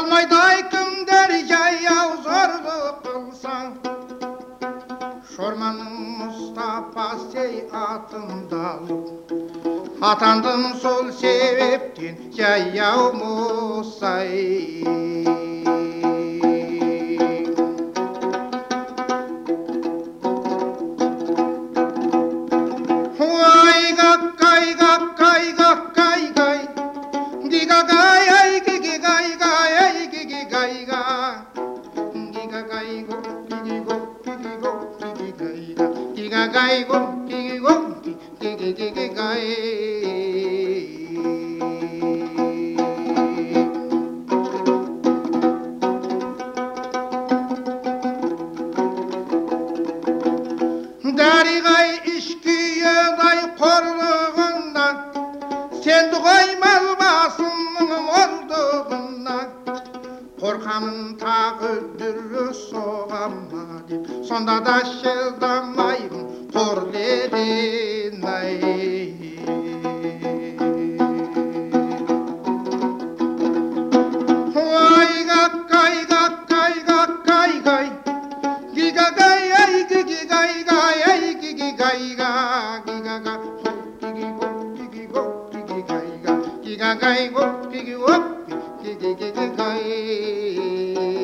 Kalmayday kim dergaya zorlu kılsan Şormanın Mustafa sey atın dal Atandın sol seveptin yaya Musa'yı Ay gak kay gak kay gak kay Diga gaya ga gay go gigi go gigi gigi gay işkiye day korluğundan соғам тағы дүрі соғама деп сонда да шыдамаймын қорлерен ай Giggle, gigi up, gay Giga gay ay gigi